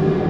you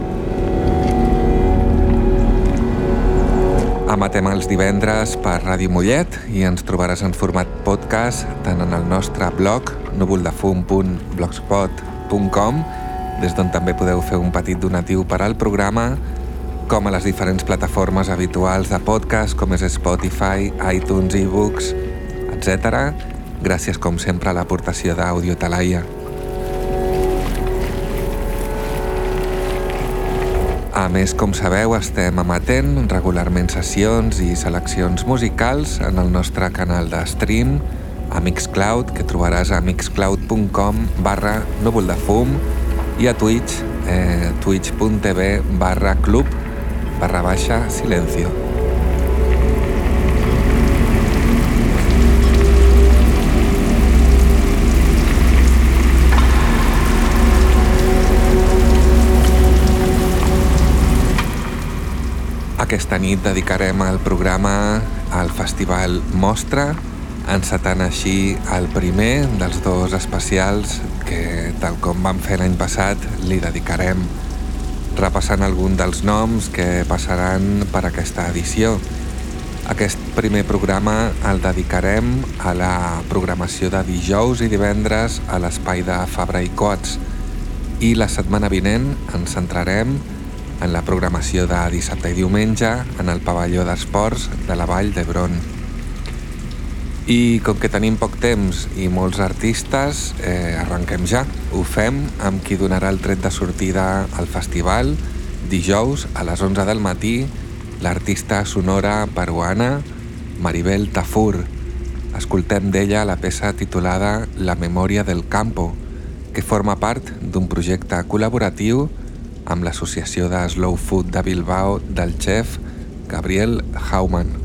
Emetem els divendres per Ràdio Mollet i ens trobaràs en format podcast tant en el nostre blog núvoldefum.blogspot.com des d'on també podeu fer un petit donatiu per al programa com a les diferents plataformes habituals de podcast com és Spotify, iTunes, ebooks, etc. Gràcies com sempre a l'aportació d'Audio Talaia. Més, com sabeu, estem emetent regularment sessions i seleccions musicals en el nostre canal de stream a Mixcloud, que trobaràs a mixcloud.com barra núvol de fum i a Twitch, eh, twitch.tv barra club barra baixa silencio. Aquesta nit dedicarem el programa al Festival Mostra, encetant així el primer dels dos especials que, tal com vam fer l'any passat, li dedicarem, repassant algun dels noms que passaran per aquesta edició. Aquest primer programa el dedicarem a la programació de dijous i divendres a l'espai de Fabra i Coats i la setmana vinent ens centrarem en en la programació de dissabte i diumenge en el pavelló d'esports de la Vall d'Hebron. I com que tenim poc temps i molts artistes, eh, arrenquem ja. Ho fem amb qui donarà el tret de sortida al festival dijous a les 11 del matí l'artista sonora peruana Maribel Tafur. Escoltem d'ella la peça titulada La memòria del campo, que forma part d'un projecte col·laboratiu amb l'associació de Slow Food de Bilbao del xef Gabriel Hauman.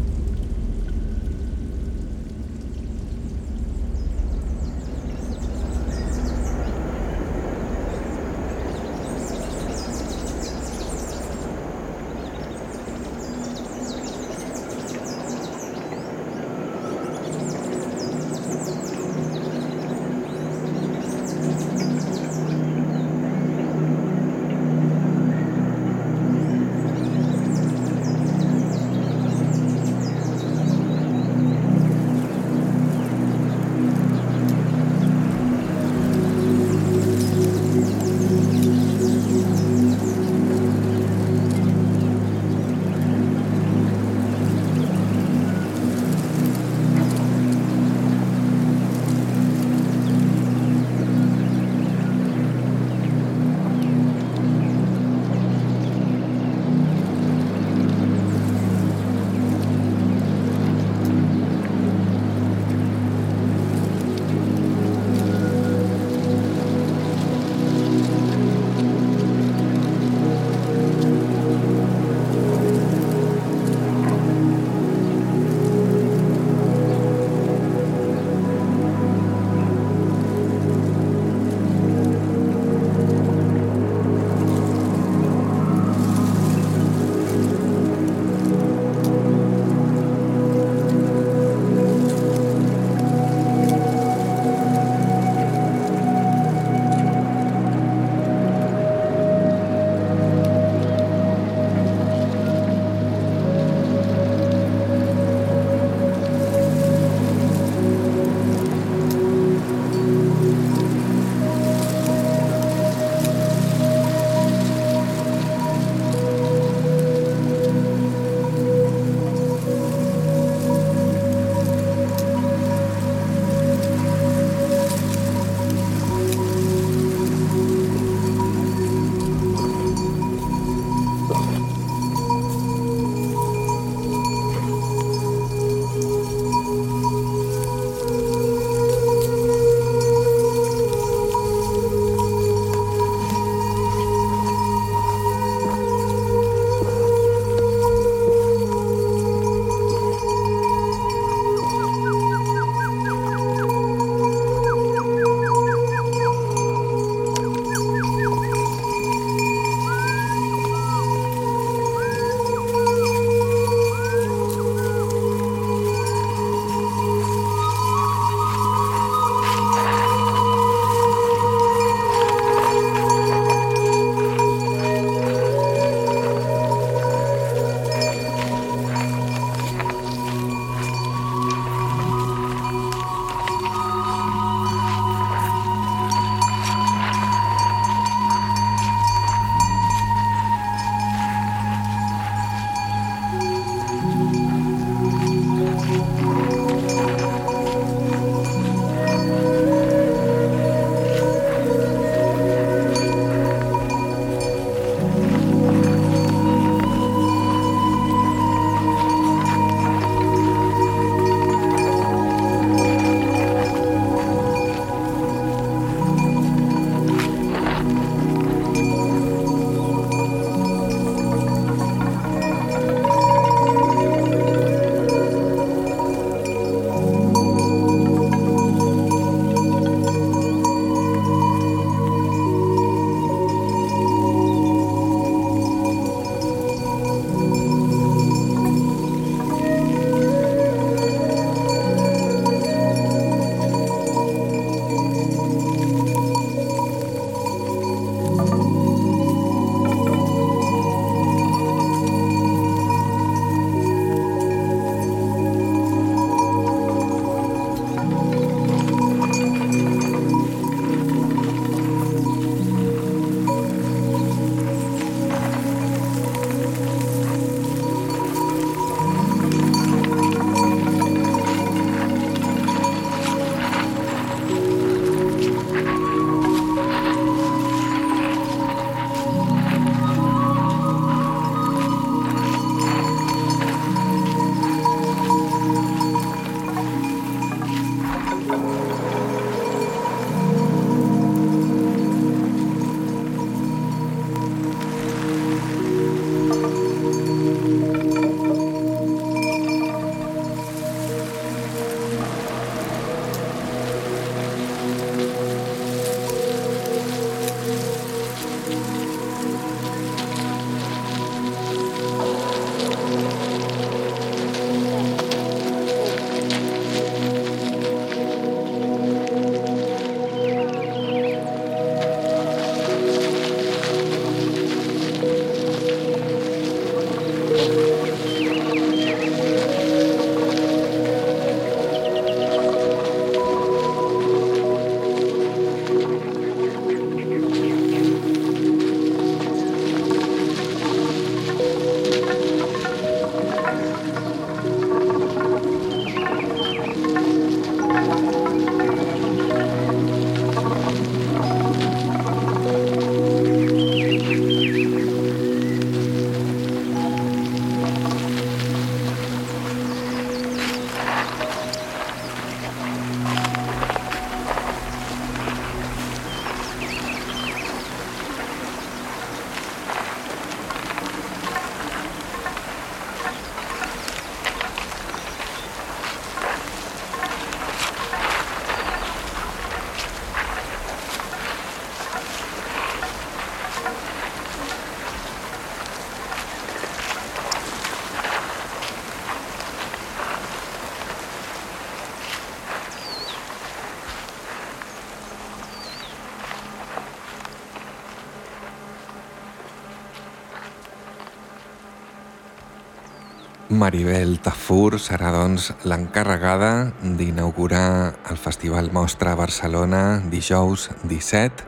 Maribel Tafur serà doncs l'encarregada d'inaugurar el Festival Mostra Barcelona dijous 17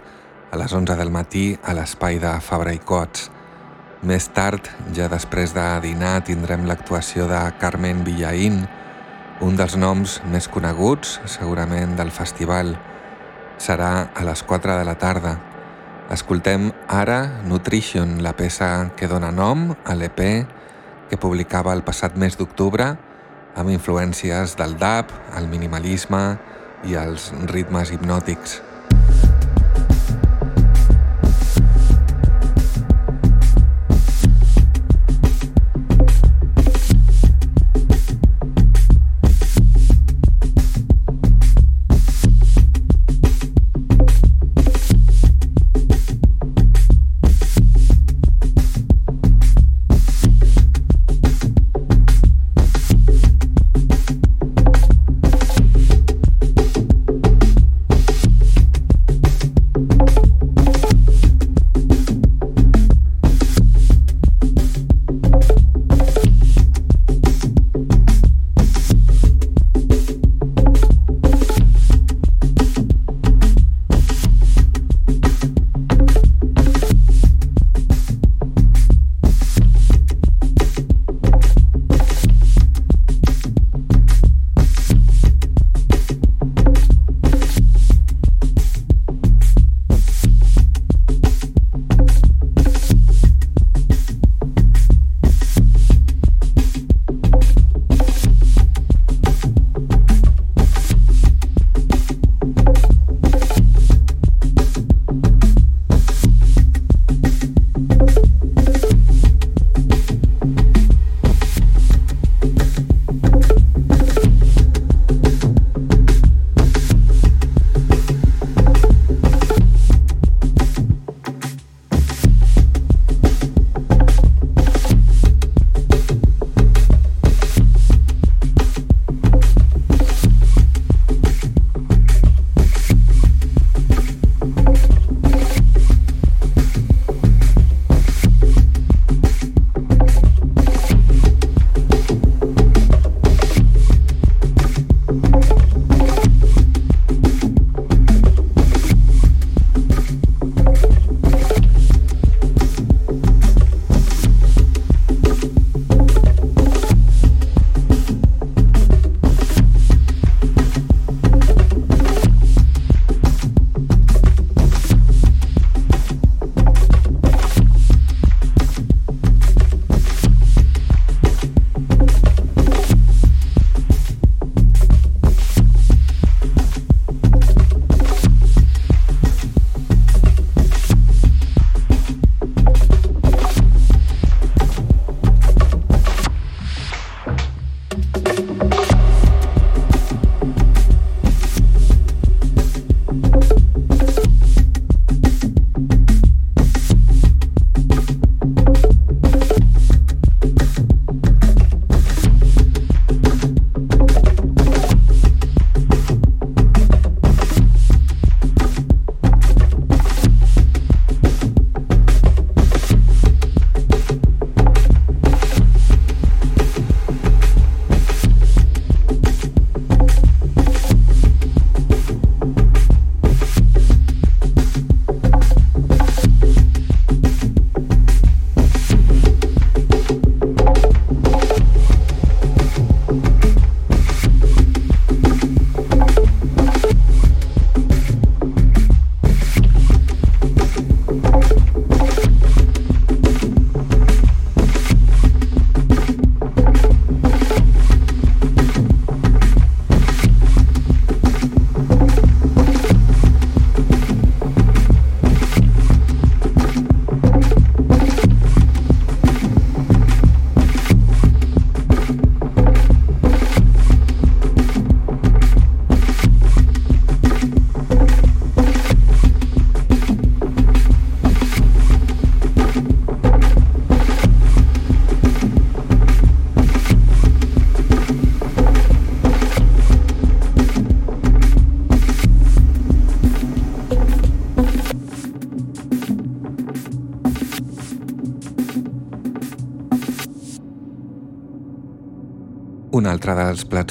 a les 11 del matí a l'espai de Fabra i Cots. Més tard, ja després de dinar, tindrem l'actuació de Carmen Villaín, un dels noms més coneguts segurament del festival. Serà a les 4 de la tarda. Escoltem ara Nutrition, la peça que dona nom a l'EP que publicava el passat mes d'octubre amb influències del dub, el minimalisme i els ritmes hipnòtics.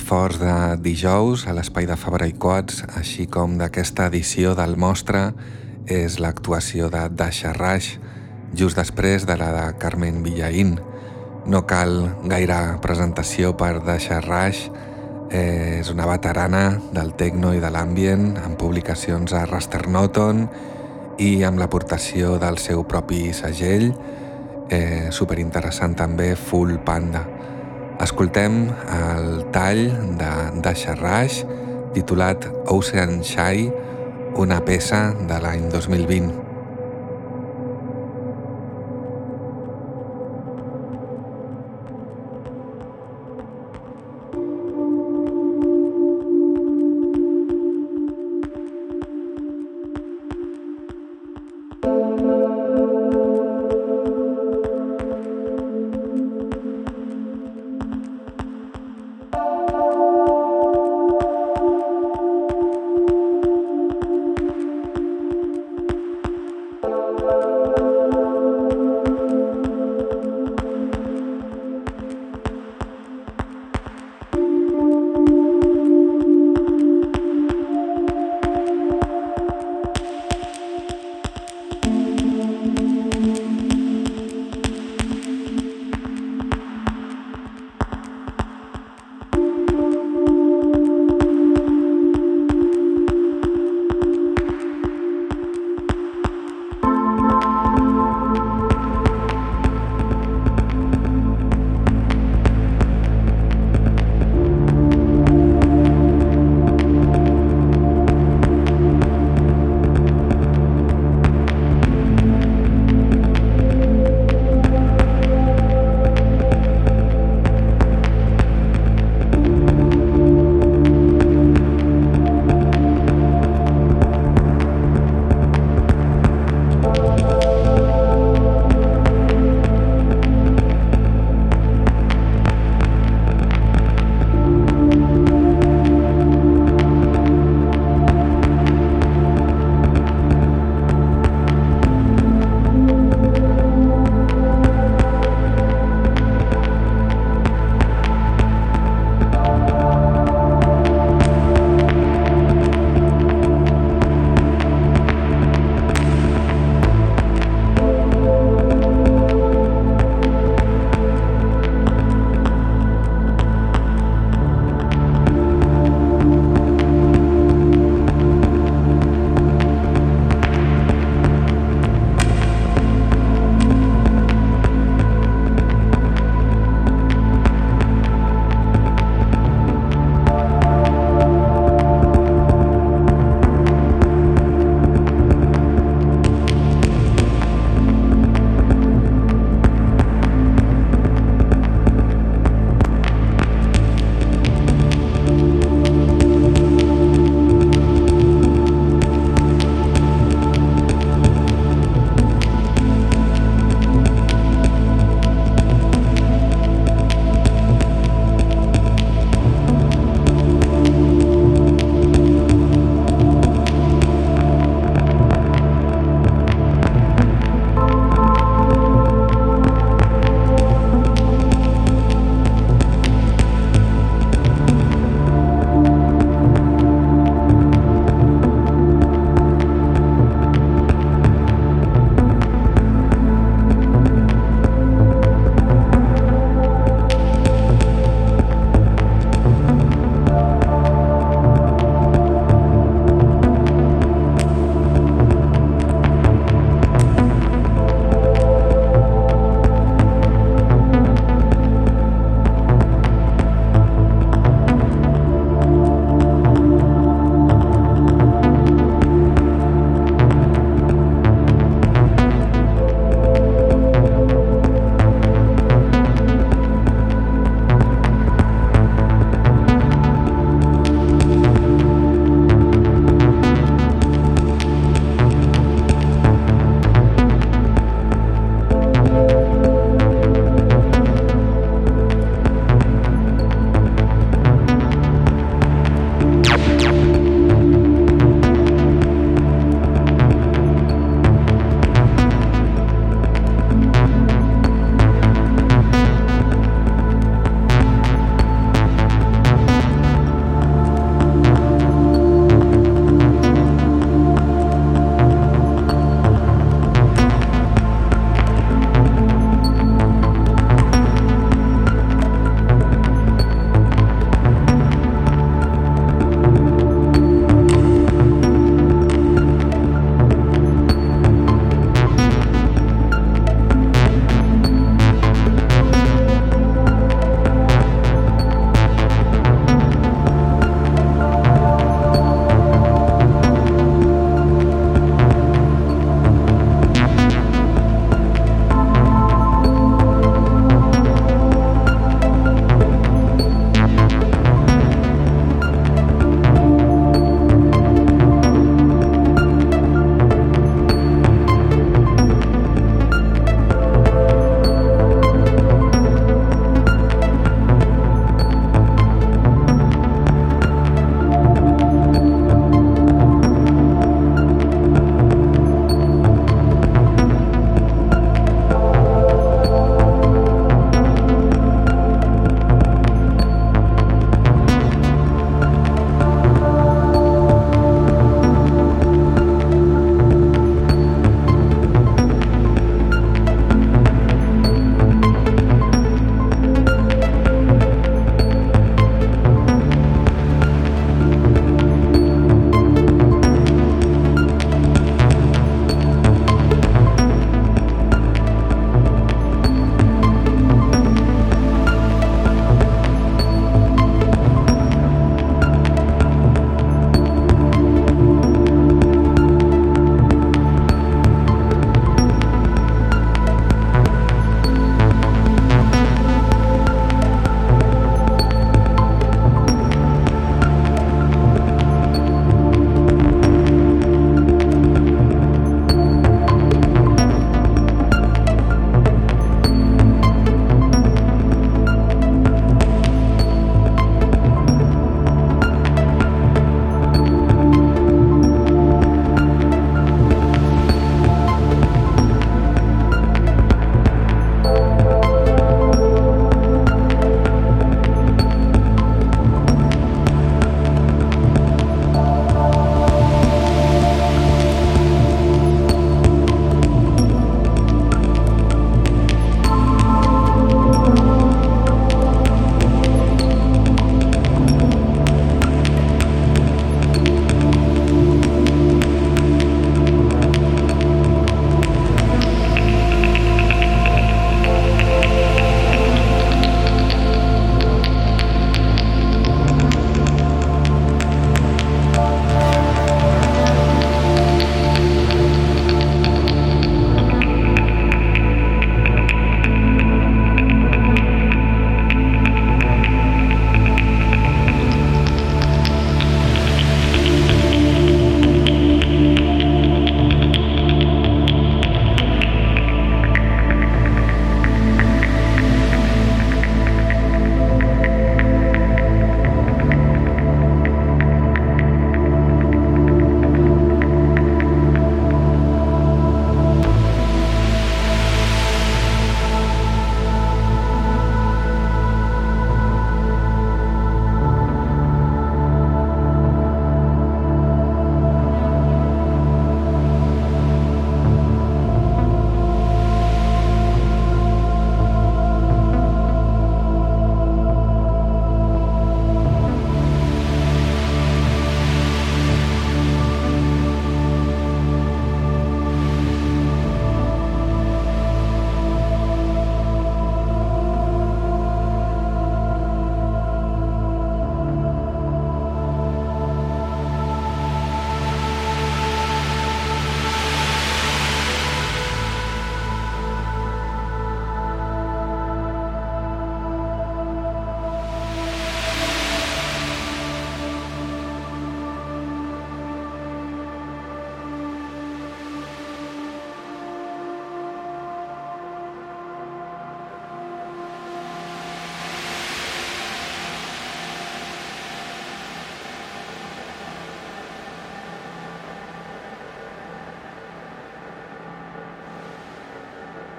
Forts de dijous a l'espai de Fabra i Quats, així com d'aquesta edició del Mostre, és l'actuació de Dasha Rush, just després de la de Carmen Villaín. No cal gaire presentació per Dasha Rush, és una veterana del techno i de l'ambient, amb publicacions a Rasternoton i amb l'aportació del seu propi segell, eh, superinteressant també Full Panda. Escoltem el tall de Dasha Rush titulat Ocean Shy, una peça de l'any 2020.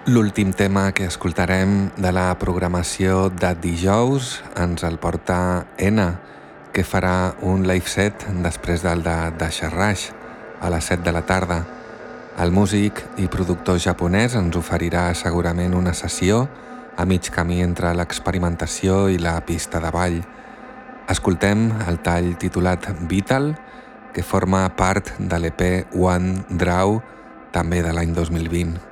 L'últim tema que escoltarem de la programació de dijous ens el porta N, que farà un live set després del de, Xerraix, a les 7 de la tarda. El músic i productor japonès ens oferirà segurament una sessió a mig camí entre l'experimentació i la pista de ball. Escoltem el tall titulat Vital, que forma part de l'EP One Draw, també de l'any 2020.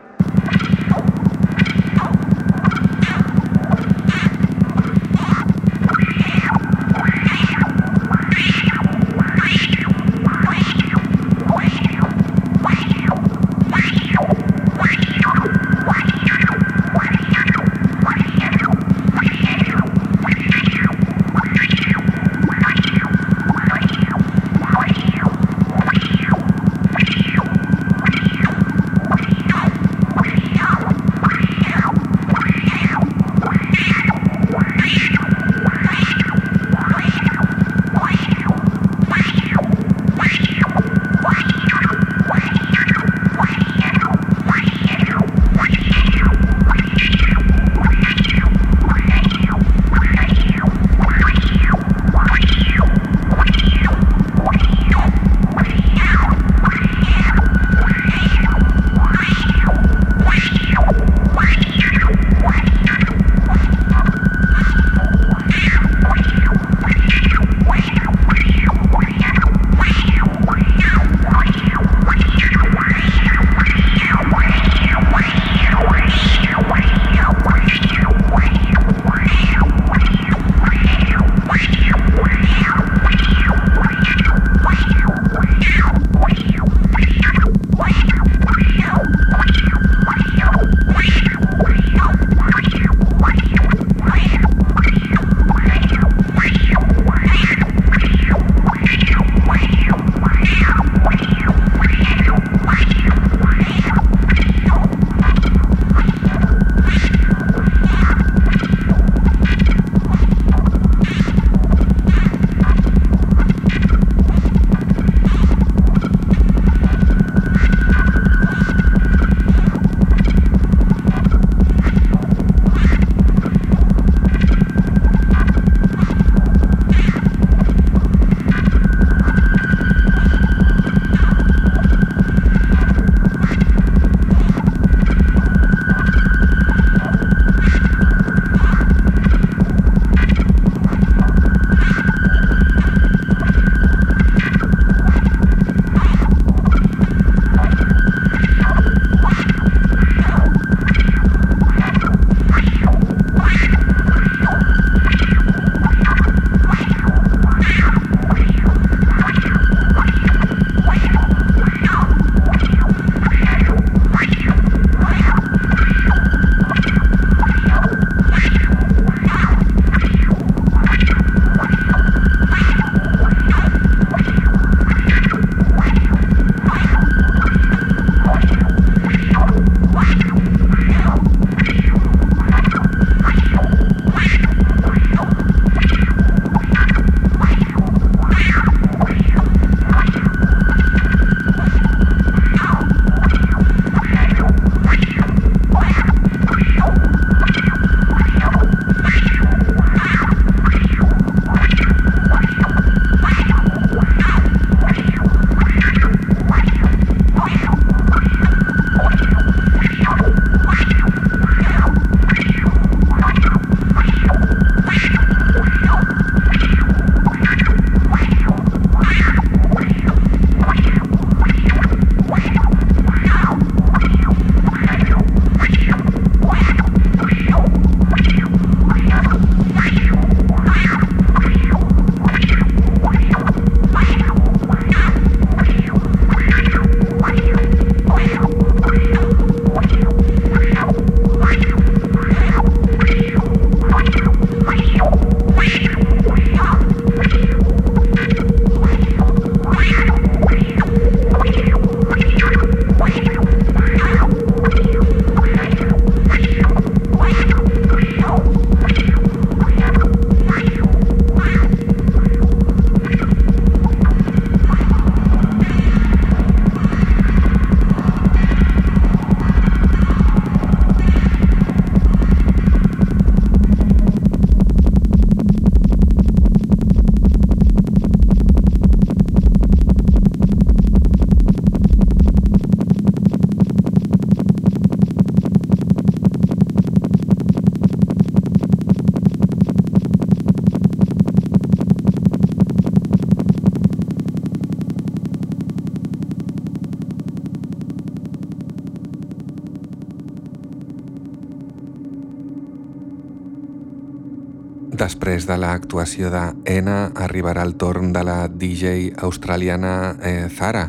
Després de l'actuació de Ena arribarà el torn de la DJ australiana eh, Zara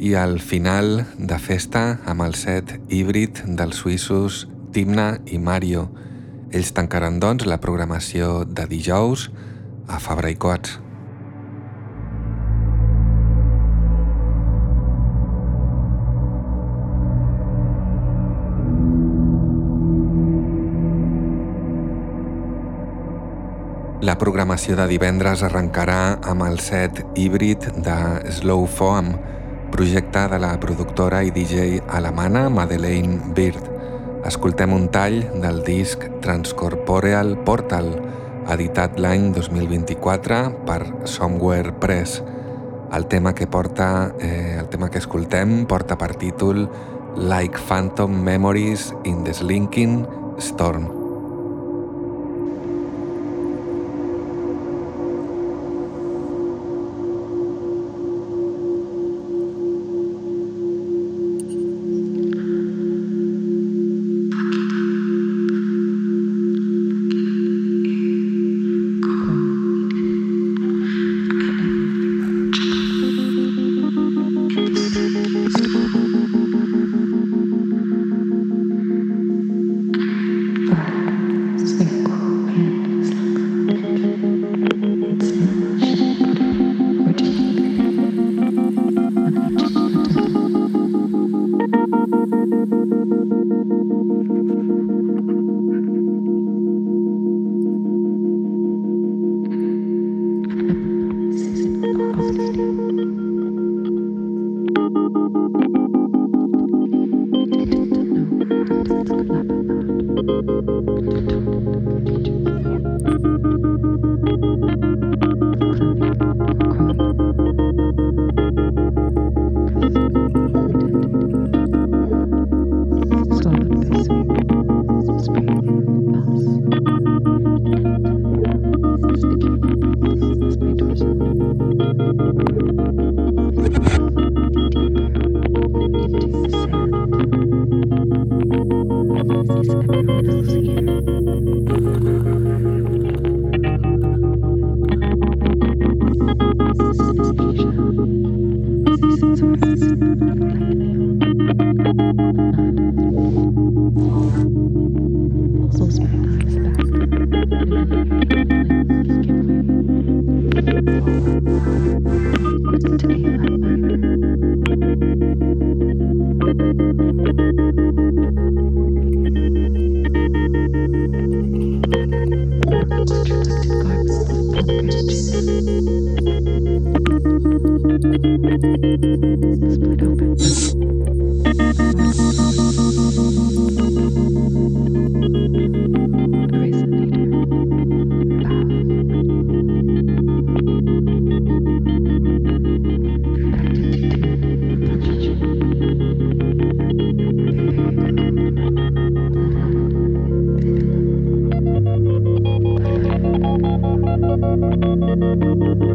i al final de festa amb el set híbrid dels suïssos Timna i Mario. Ells tancaran doncs la programació de dijous a Fabra i Coats. La programació de divendres arrencarà amb el set híbrid de Slow Foam, projecte de la productora i DJ alemana Madeleine Bird. Escoltem un tall del disc Transcorporeal Portal, editat l'any 2024 per Somewhere Press. El tema que porta, eh, el tema que escoltem porta per títol Like Phantom Memories in the Slinking Storm. Música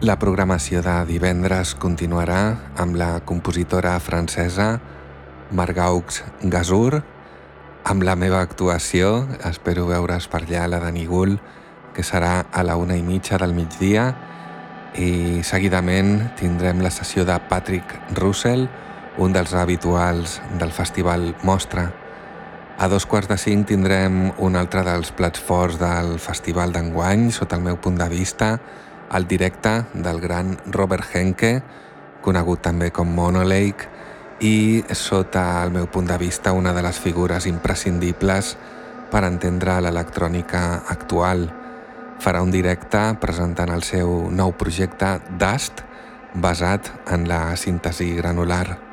La programació de divendres continuarà amb la compositora francesa Margaux Gazur, amb la meva actuació, espero veure's per allà la de Nigul, que serà a la una i mitja del migdia, i seguidament tindrem la sessió de Patrick Russell, un dels habituals del Festival Mostra. A dos quarts de cinc tindrem un altre dels plats forts del Festival d'enguany, sota el meu punt de vista, el directe del gran Robert Henke, conegut també com Mono Lake, i sota el meu punt de vista una de les figures imprescindibles per entendre l'electrònica actual. Farà un directe presentant el seu nou projecte Dust, basat en la síntesi granular.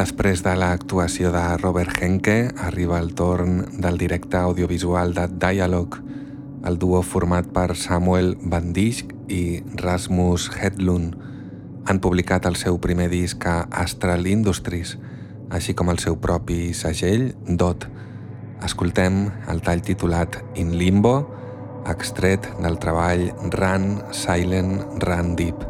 Després de l'actuació de Robert Henke, arriba el torn del directe audiovisual de Dialogue, el duo format per Samuel Van Dijk i Rasmus Hedlund. Han publicat el seu primer disc a Astral Industries, així com el seu propi segell, DOT. Escoltem el tall titulat In Limbo, extret del treball Run Silent Run Deep.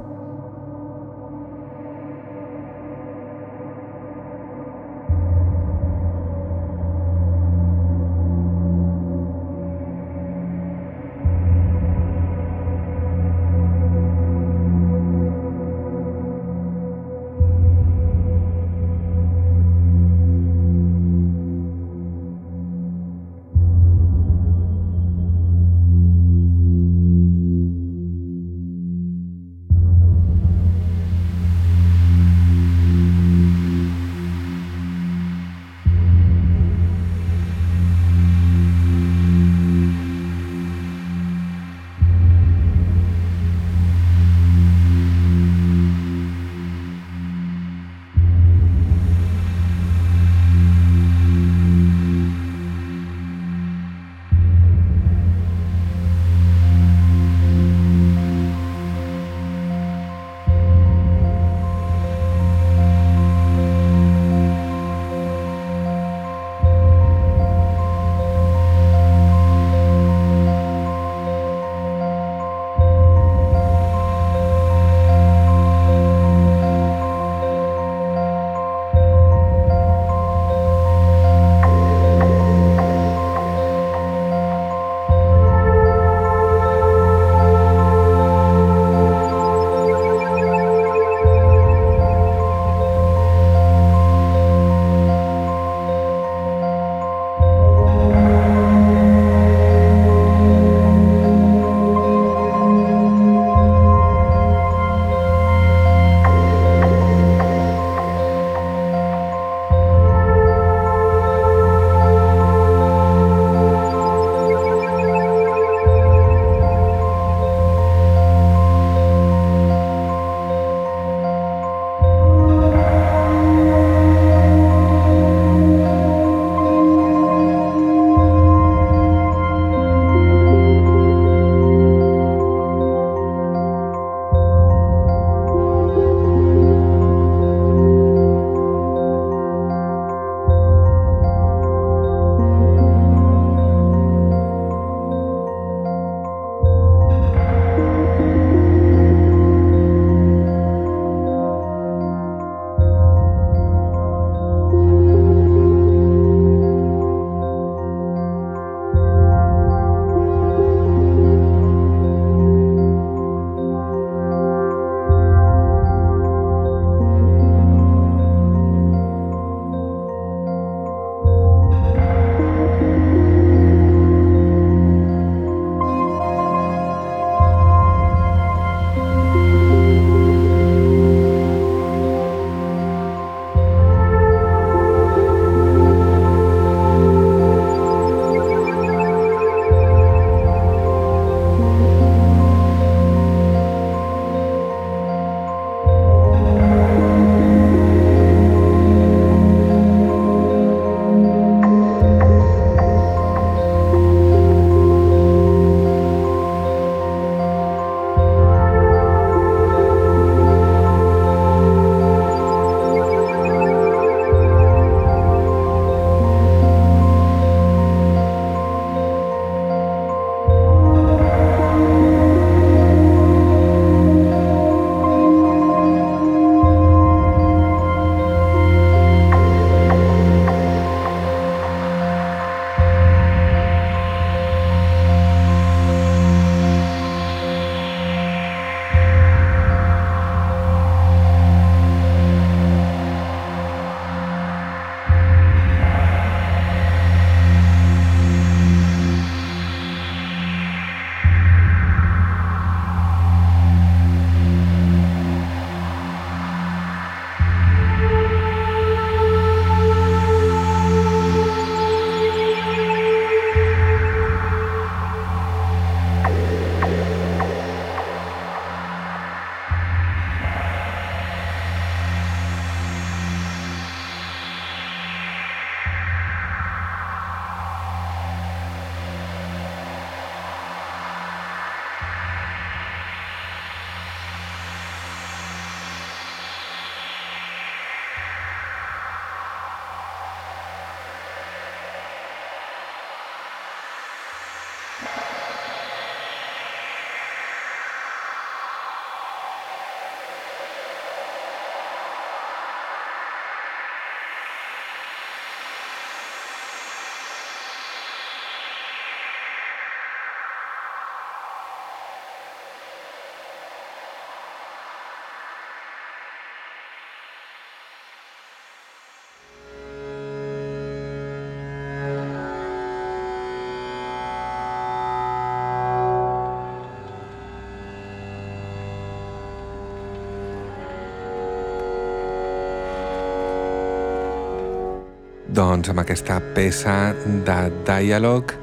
Doncs amb aquesta peça de Dialogue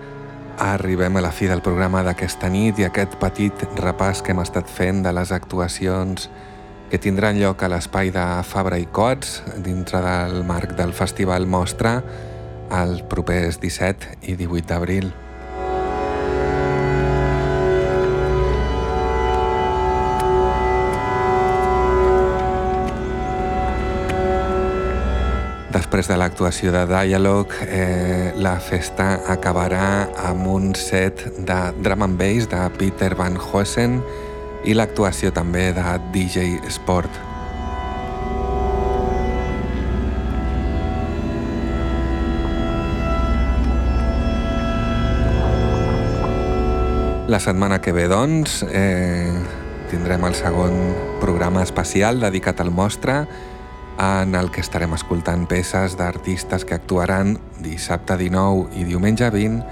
arribem a la fi del programa d'aquesta nit i aquest petit repàs que hem estat fent de les actuacions que tindran lloc a l'espai de Fabra i Cots dintre del marc del Festival Mostra els propers 17 i 18 d'abril. Després de l'actuació de Dialog, eh, la festa acabarà amb un set de drum and bass de Peter Van Hoesen i l'actuació també de DJ Sport. La setmana que ve, doncs, eh, tindrem el segon programa especial dedicat al mostre en el que estarem escoltant peces d'artistes que actuaran dissabte 19 i diumenge 20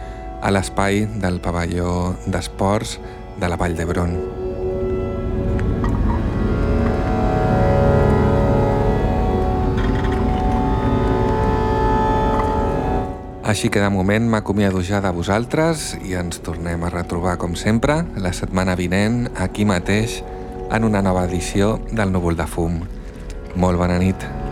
a l'espai del pavelló d'esports de la Vall d'Hebron. Així que de moment m'acomiado ja de vosaltres i ens tornem a retrobar com sempre la setmana vinent aquí mateix en una nova edició del Núvol de Fum. Molt bona nit.